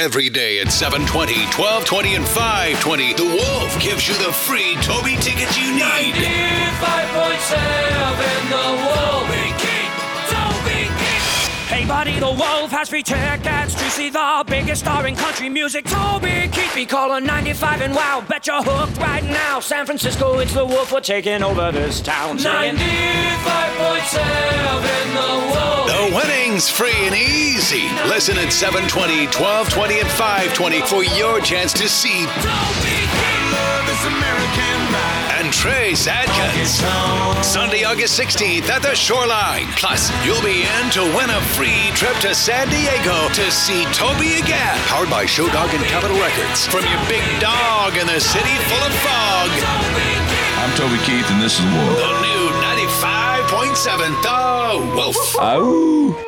Every day at 720, 1220, and 520, The Wolf gives you the free Toby tickets you need. 95.7 The Wolf. Hey buddy, the Wolf has free tickets to see the biggest star in country music. Toby Keith, be calling 95 and wow, bet you're hooked right now. San Francisco, it's the Wolf, we're taking over this town. Singing 95.7 The Wolf. The free and easy. Listen at 720, 1220, and 520 for your chance to see and Trace Adkins. Sunday, August 16th at the Shoreline. Plus, you'll be in to win a free trip to San Diego to see Toby again. Powered by Show Dog and Capitol Records. From your big dog in the city full of fog. I'm Toby Keith, and this is Wolf. The new 95.7 The Wolf. Ow.